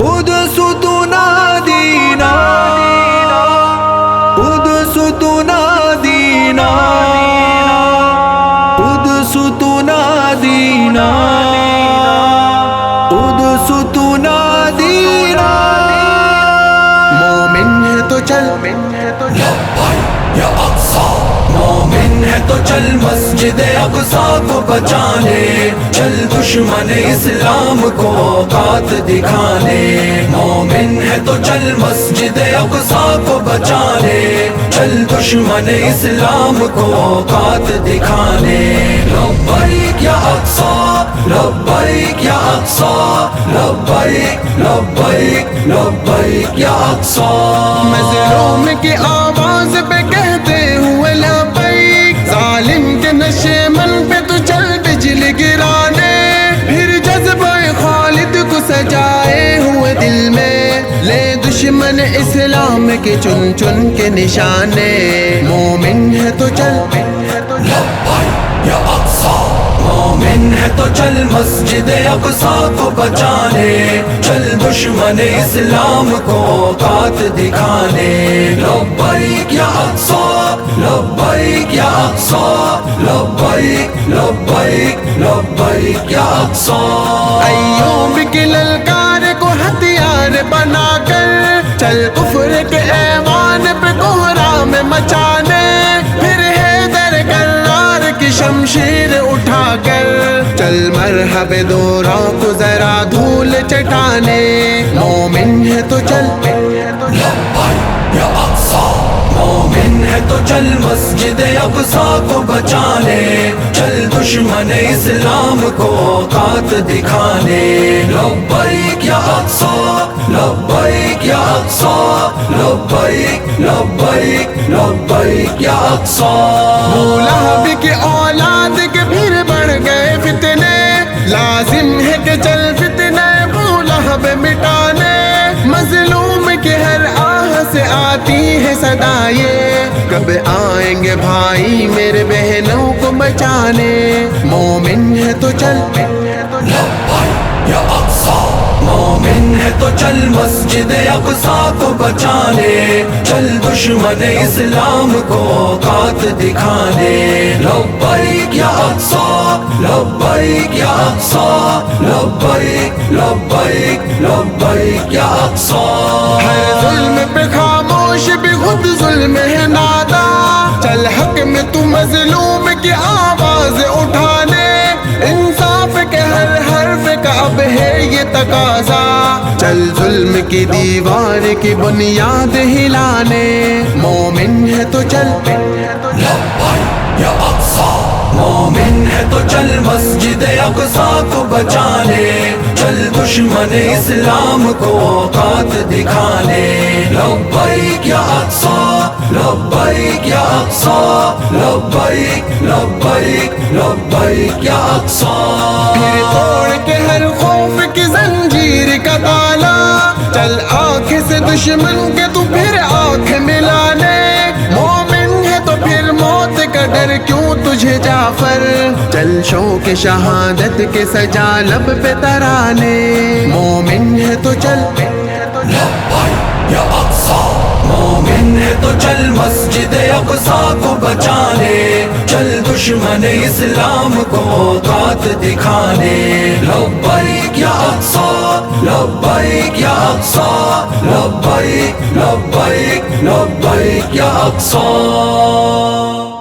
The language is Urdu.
قدس تنادينا چل مسجد اقصا کو بچانے، چل دشمن اسلام کو اوقات دکھانے۔ مومن ہے تو چل مسجد اقصا کو بچانے، چل دشمن اسلام کو اوقات دکھانے۔ لبیک یا اقصا لبیک یا اقصا لبیک لبیک لبیک یا اقصا مظلوم کی آواز پہ دشمن اسلام کے چن چن کے نشانے۔ مومن ہے تو چل۔ یا مومن ہے تو چل مسجد اقصا کو بچانے۔ چل دشمن اسلام کو اوقات دکھانے۔ لبیک یا اقصا لبیک یا اقصا لبیک لبیک لبیک یا اقصا ایوب کی للکار چل مرحب دورا کو ذرا دھول چٹانے۔ مومن ہے تو چل۔ مومن ہے تو چل مسجد اقصا کو بچانے۔ چل دشمن اسلام کو اوقات دکھانے۔ لبیک یا اقصا لبیک یا اقصا لبیک لبیک لبیک یا اقصا لہب کی اولاد کب آئیں گے بھائی میرے بہنوں کو بچانے؟ مومن ہے تو چل۔ مومن ہے تو چل مسجد اقصا کو بچانے۔ چل دشمن اسلام کو اوقات دکھانے۔ لبیک یا اقصا لبیک یا اقصا لبیک لبیک لبیک یا اقصا ہر ظلم پہ خاموش بھی خود ظلم ہے نادا تقاضا۔ چل ظلم کی دیوار کی بنیاد ہلانے۔ مومن ہے تو چل۔ لبیک یا اقصا مومن ہے تو چل مسجد اقصا کو بچانے۔ چل دشمن اسلام کو اوقات دکھانے۔ لبیک یا اقصا لبیک یا اقصا لبیک لبیک لبیک یا اقصا دشمن کے تو پھر آنکھ ملانے۔ مومن ہے تو پھر موت کا ڈر، کیوں تجھے جعفر؟ چل شوق شہادت کے سجا لب پہ ترانے۔ مومن ہے تو چل۔ یا اقصا مومن ہے تو چل مسجد اقصا کو بچانے۔ چل دشمن اسلام کو اوقات دکھانے۔ لبیک یا اقصا لبیک یا اقصا لبیک لبیک لبیک یا اقصا